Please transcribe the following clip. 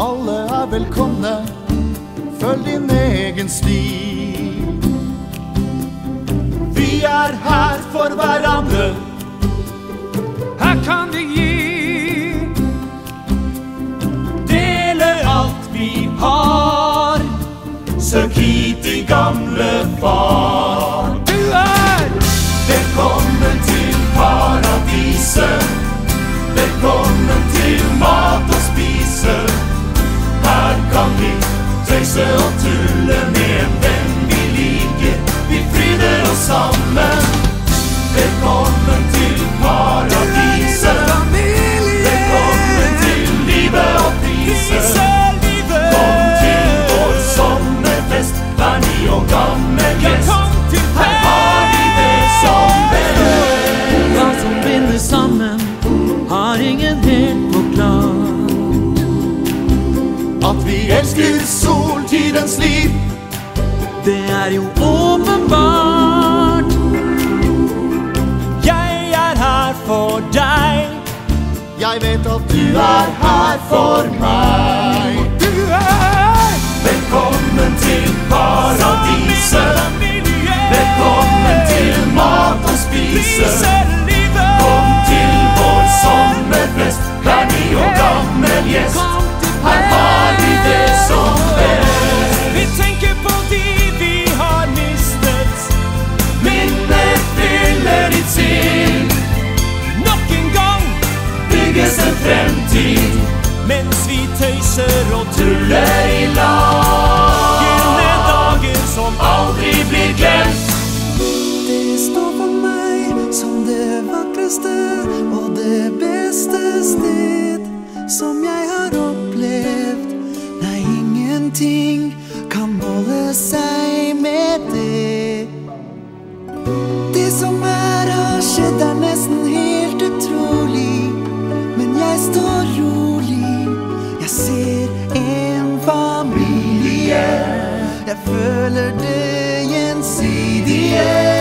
Alle er velkomne, følg din egen stil. Vi er her for hverandre. Her kan vi gi. Dele alt vi har. Søk hit i gamle far. At vi elsker soltidens liv. Det er jo åpenbart. Jeg er her for deg. Jeg vet at du er her for meg. Du er Velkommen til paradiset. Velkommen til mat å spise. Kom til vår sommerfest, vær ny og gammel gjest. Fremtid. mens vi tøyser og tuller i lag. Gylne dager som Aldri blir glemt. Det står for meg som det vakreste og det beste sted som jeg har opplevd. Nei, ingenting Jeg føler det gjensidige.